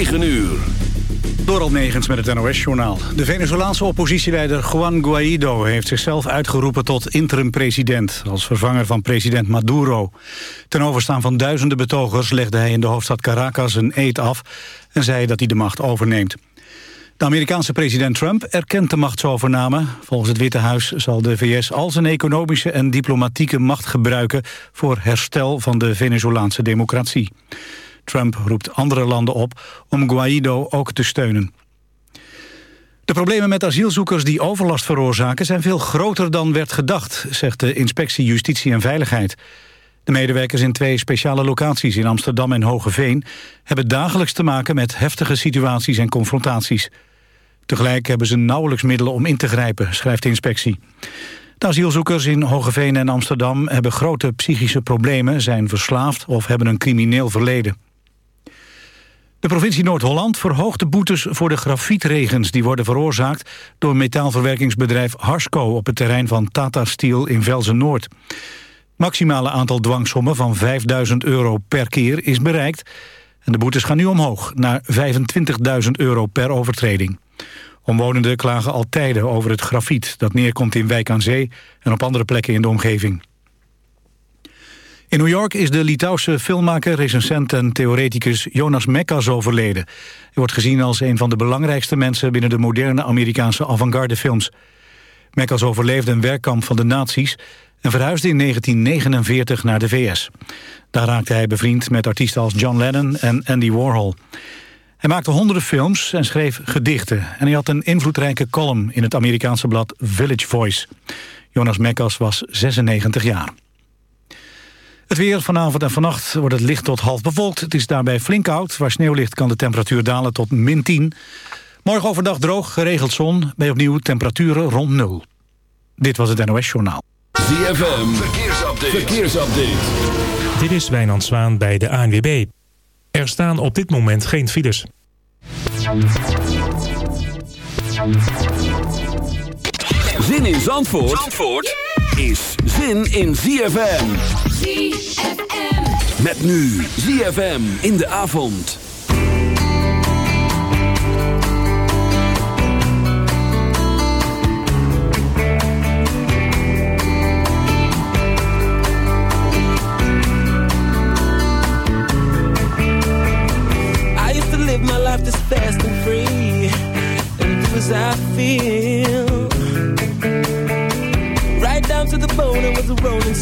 9 uur. Door Negens met het NOS-journaal. De Venezolaanse oppositieleider Juan Guaido heeft zichzelf uitgeroepen tot interim-president... als vervanger van president Maduro. Ten overstaan van duizenden betogers legde hij in de hoofdstad Caracas een eed af... en zei dat hij de macht overneemt. De Amerikaanse president Trump erkent de machtsovername. Volgens het Witte Huis zal de VS al zijn economische en diplomatieke macht gebruiken... voor herstel van de Venezolaanse democratie. Trump roept andere landen op om Guaido ook te steunen. De problemen met asielzoekers die overlast veroorzaken... zijn veel groter dan werd gedacht, zegt de Inspectie Justitie en Veiligheid. De medewerkers in twee speciale locaties in Amsterdam en Hogeveen... hebben dagelijks te maken met heftige situaties en confrontaties. Tegelijk hebben ze nauwelijks middelen om in te grijpen, schrijft de inspectie. De asielzoekers in Hogeveen en Amsterdam hebben grote psychische problemen... zijn verslaafd of hebben een crimineel verleden. De provincie Noord-Holland verhoogt de boetes voor de grafietregens... die worden veroorzaakt door metaalverwerkingsbedrijf Harsco... op het terrein van Tata Steel in Velzen-Noord. Maximale aantal dwangsommen van 5000 euro per keer is bereikt... en de boetes gaan nu omhoog naar 25.000 euro per overtreding. Omwonenden klagen al tijden over het grafiet... dat neerkomt in Wijk aan Zee en op andere plekken in de omgeving. In New York is de Litouwse filmmaker, recensent en theoreticus Jonas Mekas overleden. Hij wordt gezien als een van de belangrijkste mensen binnen de moderne Amerikaanse avant-garde films. Mekas overleefde een werkkamp van de nazi's en verhuisde in 1949 naar de VS. Daar raakte hij bevriend met artiesten als John Lennon en Andy Warhol. Hij maakte honderden films en schreef gedichten. En hij had een invloedrijke column in het Amerikaanse blad Village Voice. Jonas Mekas was 96 jaar. Het weer vanavond en vannacht wordt het licht tot half bewolkt. Het is daarbij flink koud. Waar sneeuw ligt kan de temperatuur dalen tot min 10. Morgen overdag droog, geregeld zon. Bij opnieuw temperaturen rond nul. Dit was het NOS Journaal. ZFM, verkeersupdate. verkeersupdate. Dit is Wijnand Zwaan bij de ANWB. Er staan op dit moment geen files. Zin in Zandvoort, Zandvoort? Is zin in ZFM. ZFM. Met nu ZFM in de avond. I used to live my life this fast and free And do as I feel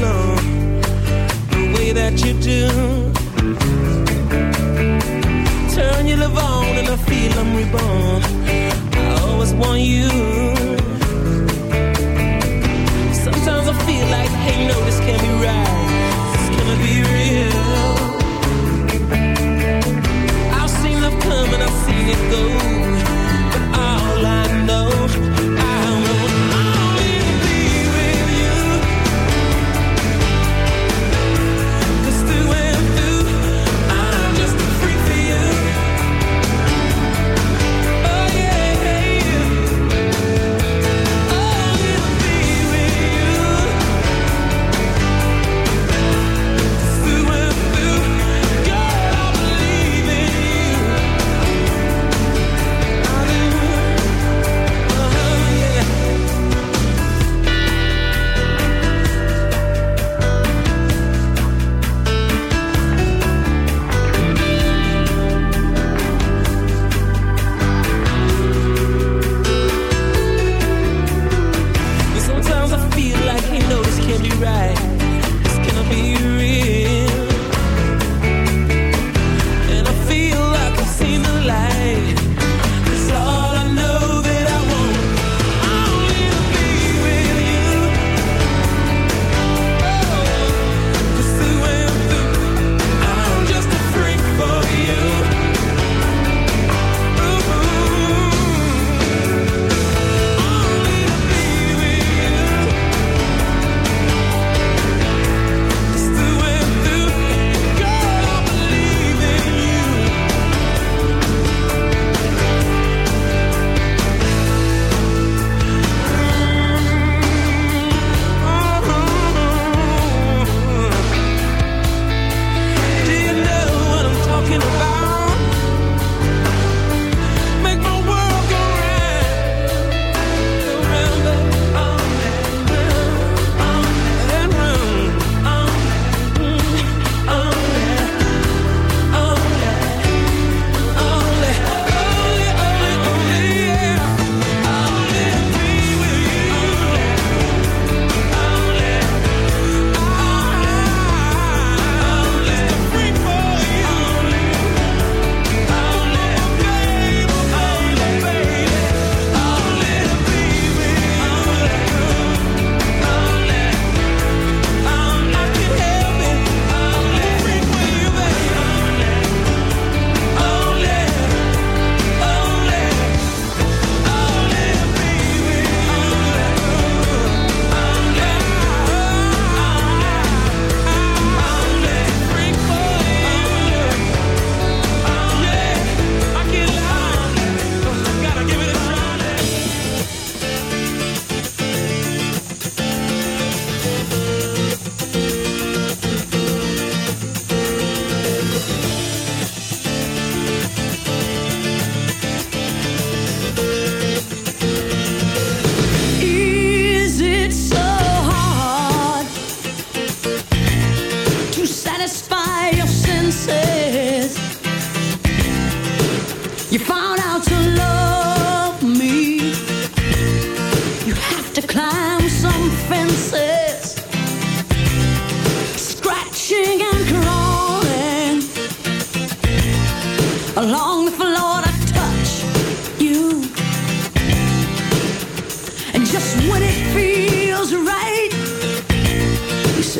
stay The way that you do. Turn your love on and I feel I'm reborn. I always want you. Sometimes I feel like,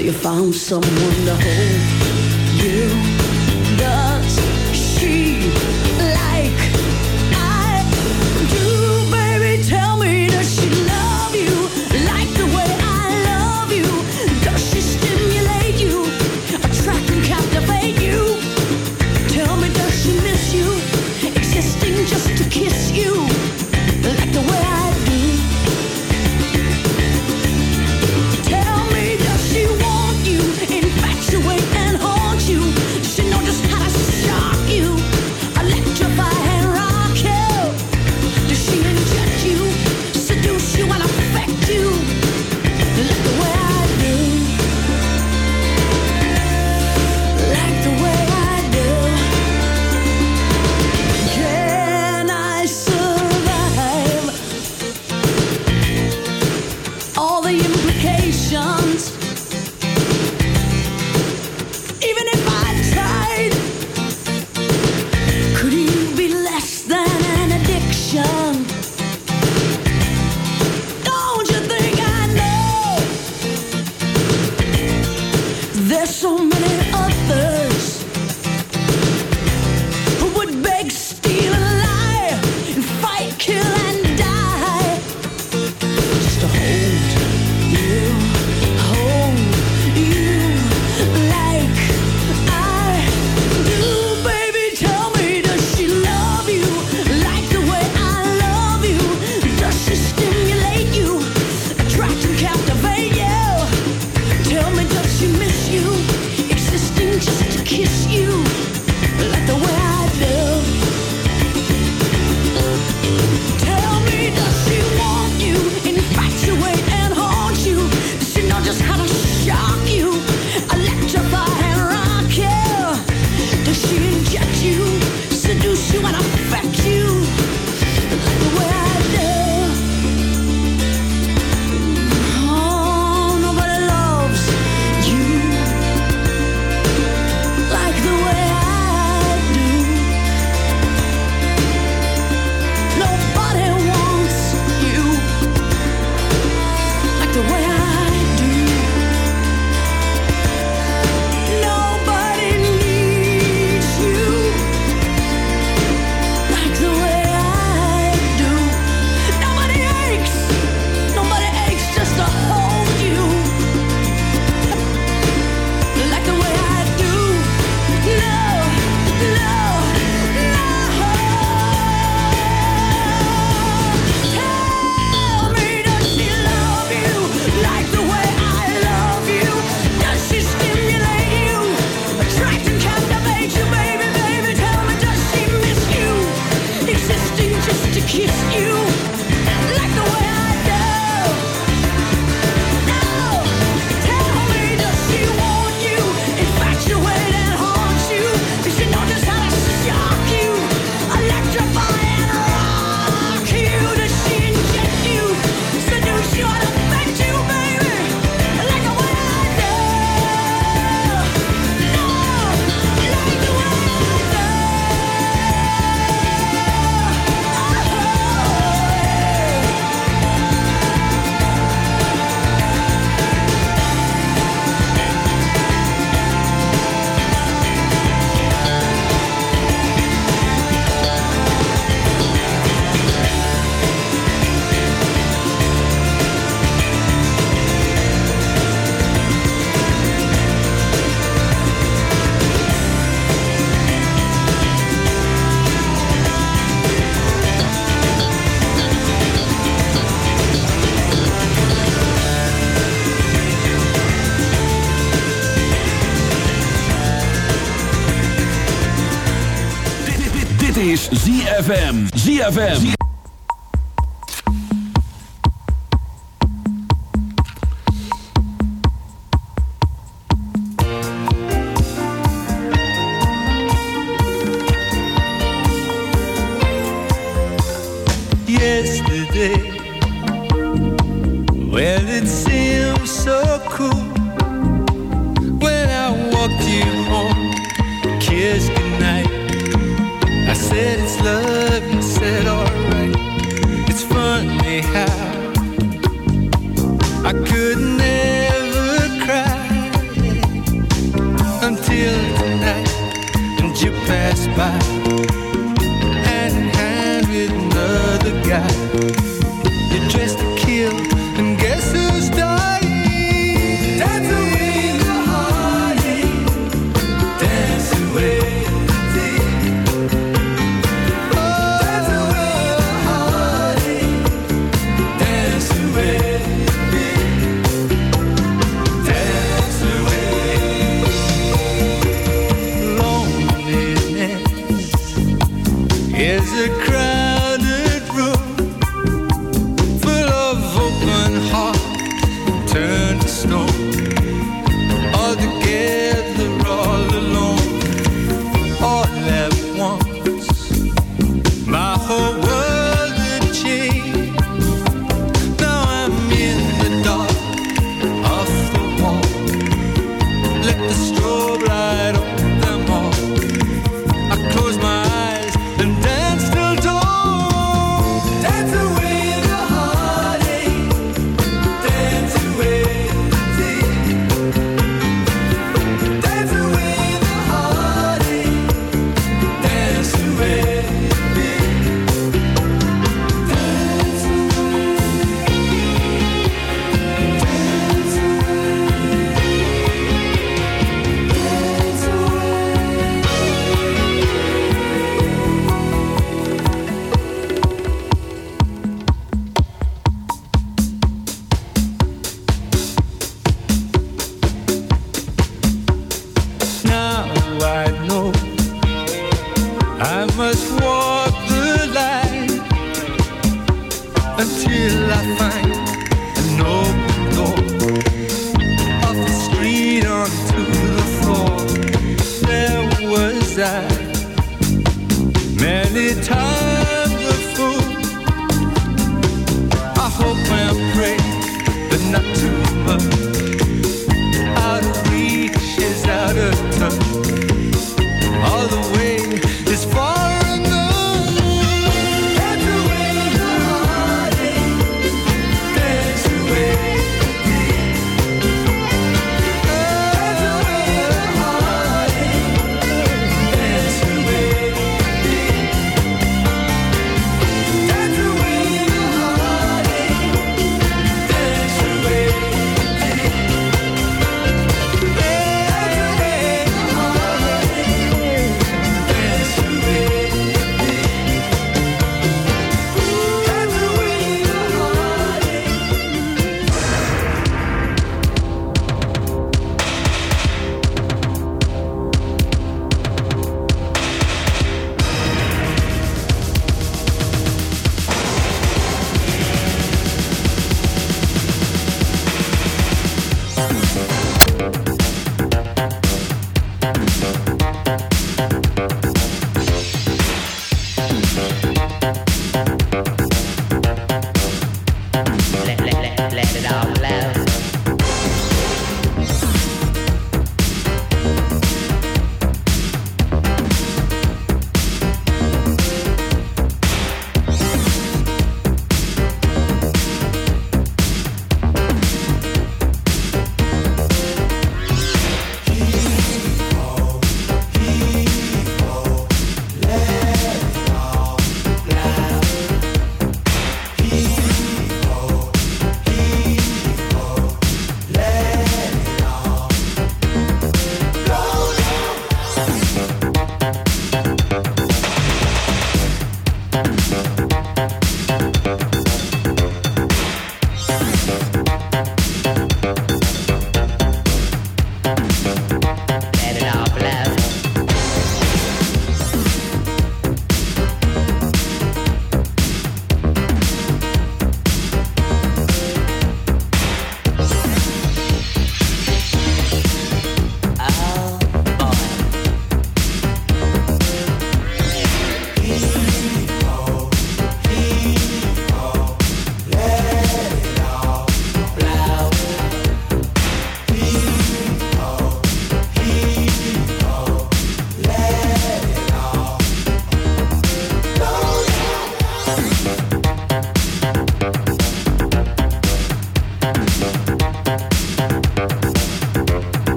So you found someone to hold ZFM. ZFM. is a crime.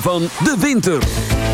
van de winter.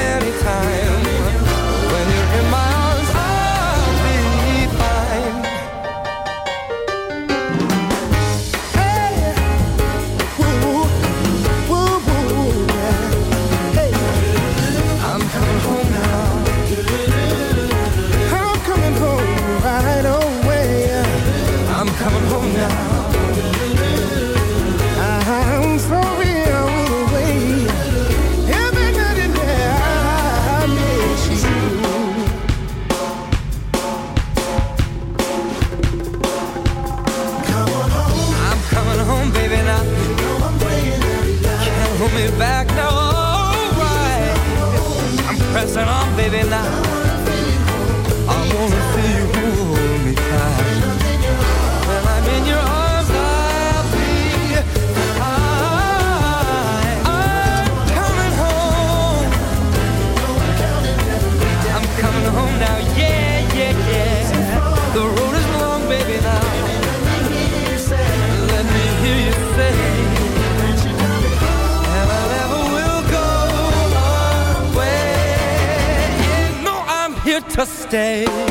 day.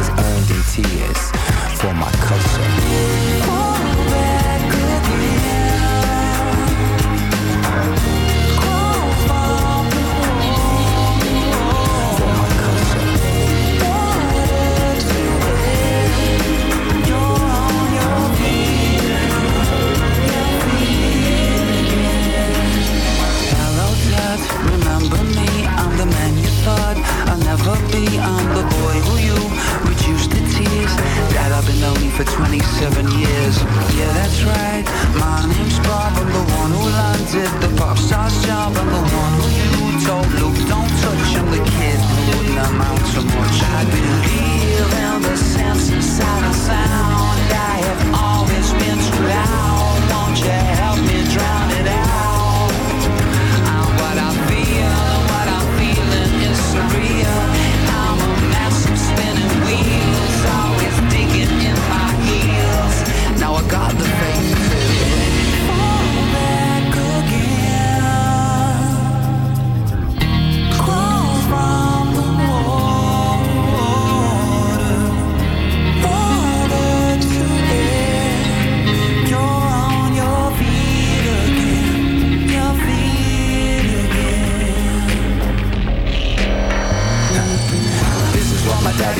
for my culture. 27 years. Yeah, that's right.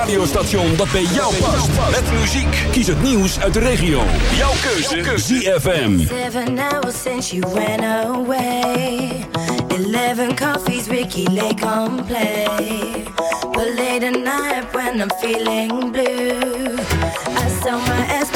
radiostation dat bij jou past. Met muziek. Kies het nieuws uit de regio. Jouw keuze. ZFM. Seven hours since you went away. Eleven coffees, Ricky Lake on play. But late at night when I'm feeling blue. I saw my ass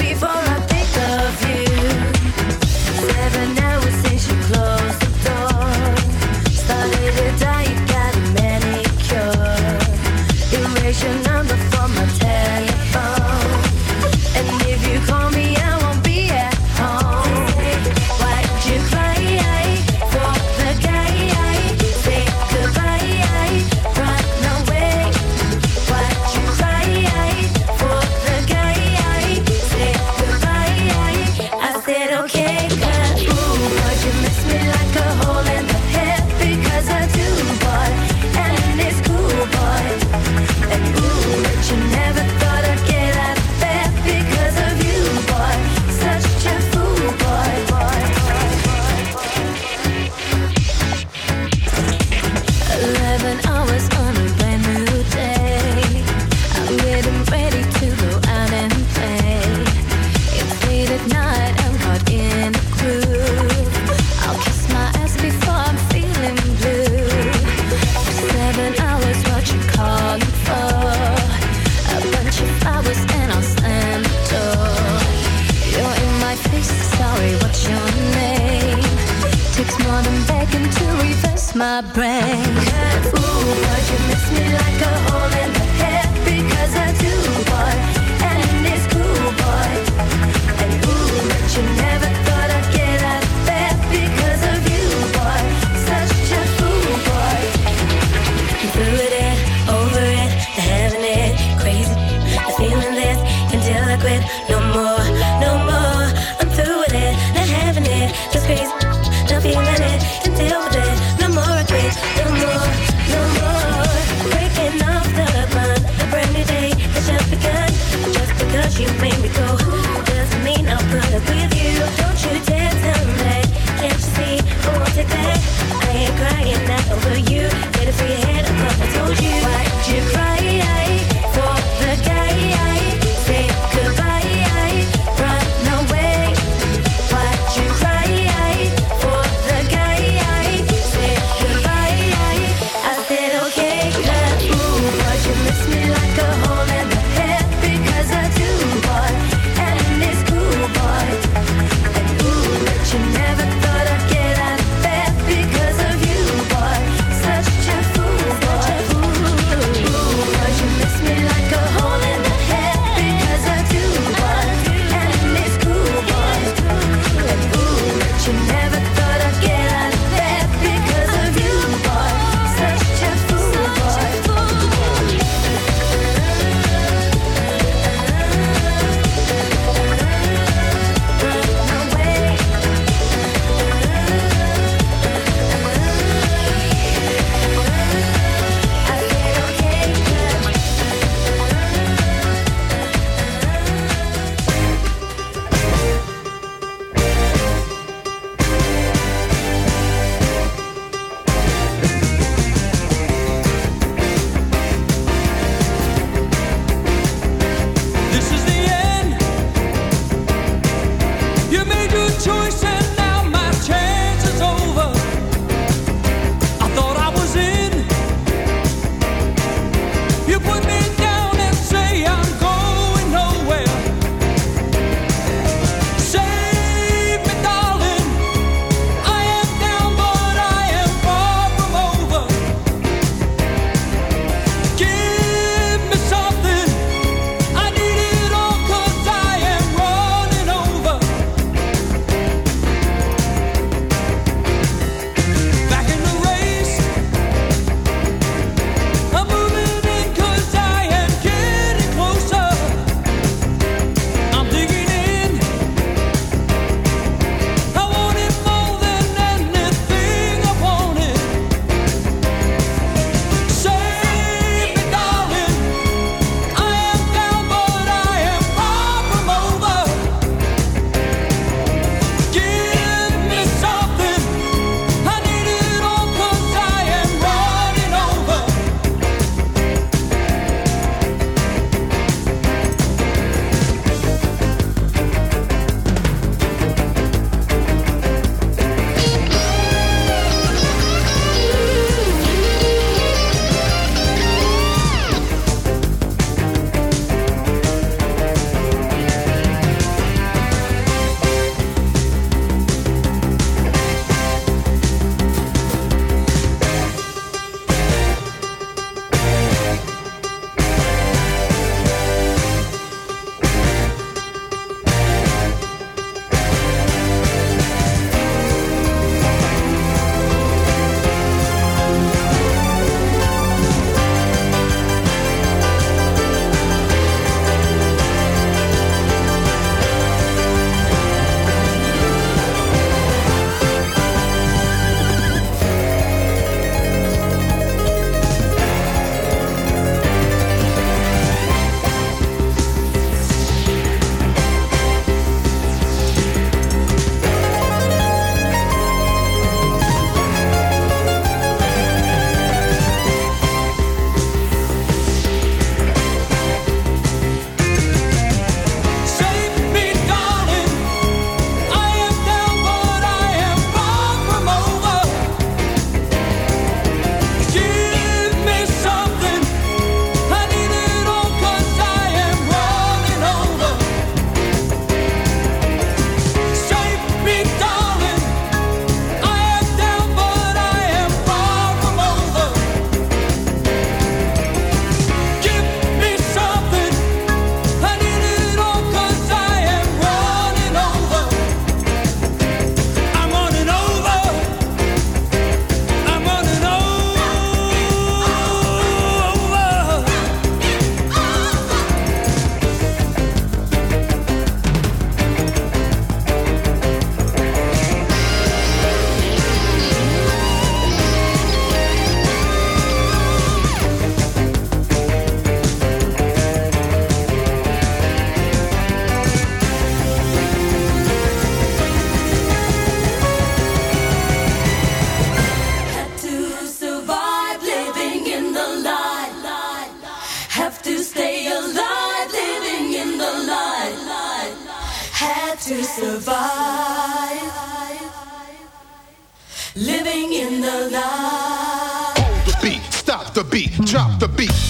drop the beat.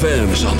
ZFM